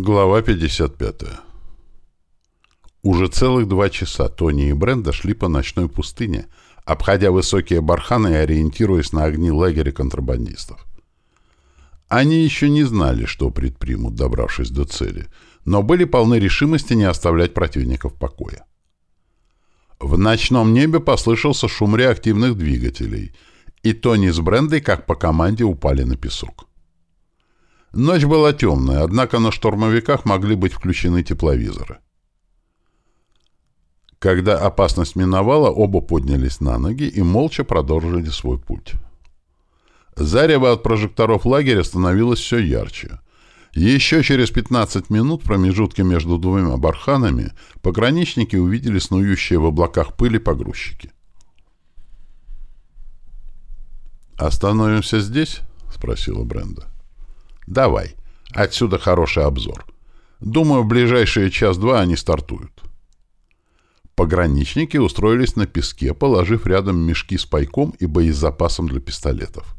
Глава 55. Уже целых два часа Тони и Бренда шли по ночной пустыне, обходя высокие барханы и ориентируясь на огни лагеря контрабандистов. Они еще не знали, что предпримут, добравшись до цели, но были полны решимости не оставлять противников в покое. В ночном небе послышался шум реактивных двигателей, и Тони с Брендой, как по команде, упали на песок. Ночь была темная, однако на штурмовиках могли быть включены тепловизоры. Когда опасность миновала, оба поднялись на ноги и молча продолжили свой путь. Зарево от прожекторов лагеря становилось все ярче. Еще через 15 минут в промежутке между двумя барханами пограничники увидели снующие в облаках пыли погрузчики. «Остановимся здесь?» — спросила Бренда. Давай. Отсюда хороший обзор. Думаю, в ближайшие час-два они стартуют. Пограничники устроились на песке, положив рядом мешки с пайком и боезапасом для пистолетов.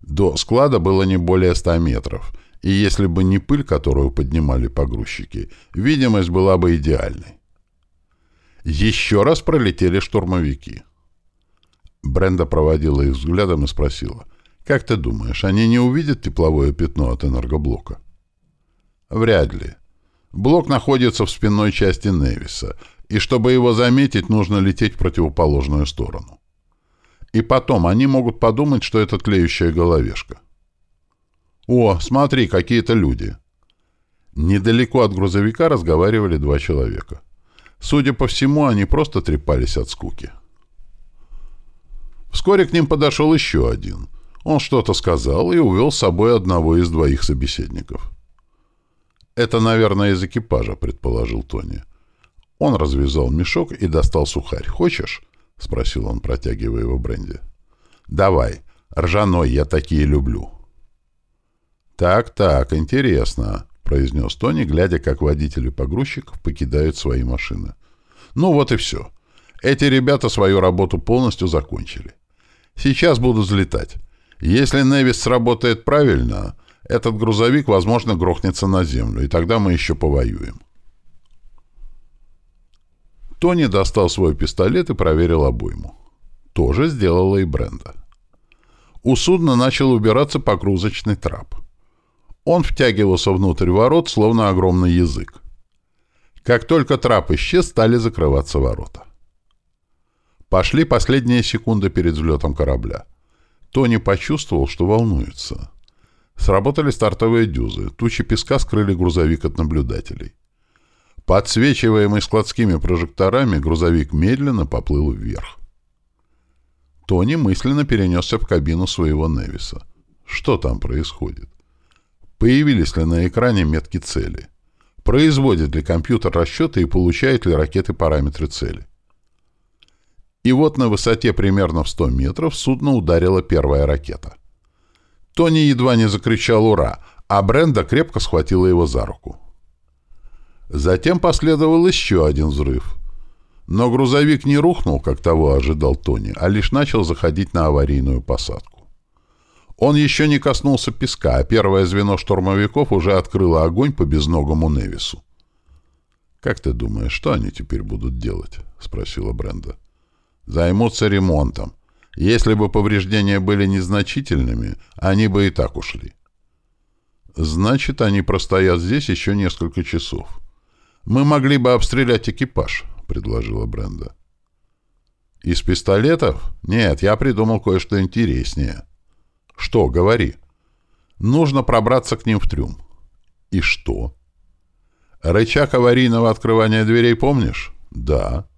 До склада было не более ста метров, и если бы не пыль, которую поднимали погрузчики, видимость была бы идеальной. Еще раз пролетели штурмовики. Бренда проводила их взглядом и спросила, как ты думаешь, они не увидят тепловое пятно от энергоблока? Вряд ли. Блок находится в спинной части Невиса, и чтобы его заметить, нужно лететь в противоположную сторону. И потом, они могут подумать, что это тлеющая головешка. «О, смотри, какие-то люди!» Недалеко от грузовика разговаривали два человека. Судя по всему, они просто трепались от скуки. Вскоре к ним подошел еще один — он что-то сказал и увел с собой одного из двоих собеседников. «Это, наверное, из экипажа», — предположил Тони. Он развязал мешок и достал сухарь. «Хочешь?» — спросил он, протягивая его бренди. «Давай. Ржаной, я такие люблю». «Так-так, интересно», — произнес Тони, глядя, как водители погрузчиков покидают свои машины. «Ну вот и все. Эти ребята свою работу полностью закончили. Сейчас буду взлетать. Если Невис сработает правильно, этот грузовик, возможно, грохнется на землю, и тогда мы еще повоюем. Тони достал свой пистолет и проверил обойму. То же сделала и Бренда. У судна начал убираться погрузочный трап. Он втягивался внутрь ворот, словно огромный язык. Как только трап исчез, стали закрываться ворота. Пошли последние секунды перед взлетом корабля. Тони почувствовал, что волнуется. Сработали стартовые дюзы. Тучи песка скрыли грузовик от наблюдателей. Подсвечиваемый складскими прожекторами, грузовик медленно поплыл вверх. Тони мысленно перенесся в кабину своего Невиса. Что там происходит? Появились ли на экране метки цели? Производит ли компьютер расчеты и получает ли ракеты параметры цели? И вот на высоте примерно в 100 метров судно ударила первая ракета. Тони едва не закричал «Ура!», а Бренда крепко схватила его за руку. Затем последовал еще один взрыв. Но грузовик не рухнул, как того ожидал Тони, а лишь начал заходить на аварийную посадку. Он еще не коснулся песка, а первое звено штурмовиков уже открыло огонь по безногому Невису. «Как ты думаешь, что они теперь будут делать?» — спросила Бренда. Займутся ремонтом. Если бы повреждения были незначительными, они бы и так ушли. Значит, они простоят здесь еще несколько часов. Мы могли бы обстрелять экипаж, предложила Бренда. Из пистолетов? Нет, я придумал кое-что интереснее. Что, говори. Нужно пробраться к ним в трюм. И что? Рычаг аварийного открывания дверей помнишь? Да.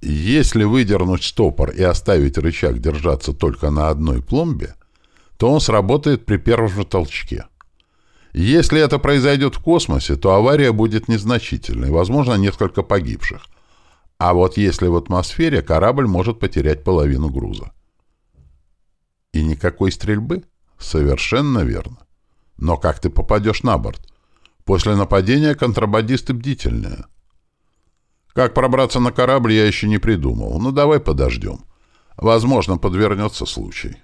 Если выдернуть стопор и оставить рычаг держаться только на одной пломбе, то он сработает при первом же толчке. Если это произойдет в космосе, то авария будет незначительной, возможно, несколько погибших. А вот если в атмосфере, корабль может потерять половину груза. И никакой стрельбы? Совершенно верно. Но как ты попадешь на борт? После нападения контрабандисты бдительные. Как пробраться на корабль, я еще не придумал. Ну, давай подождем. Возможно, подвернется случай.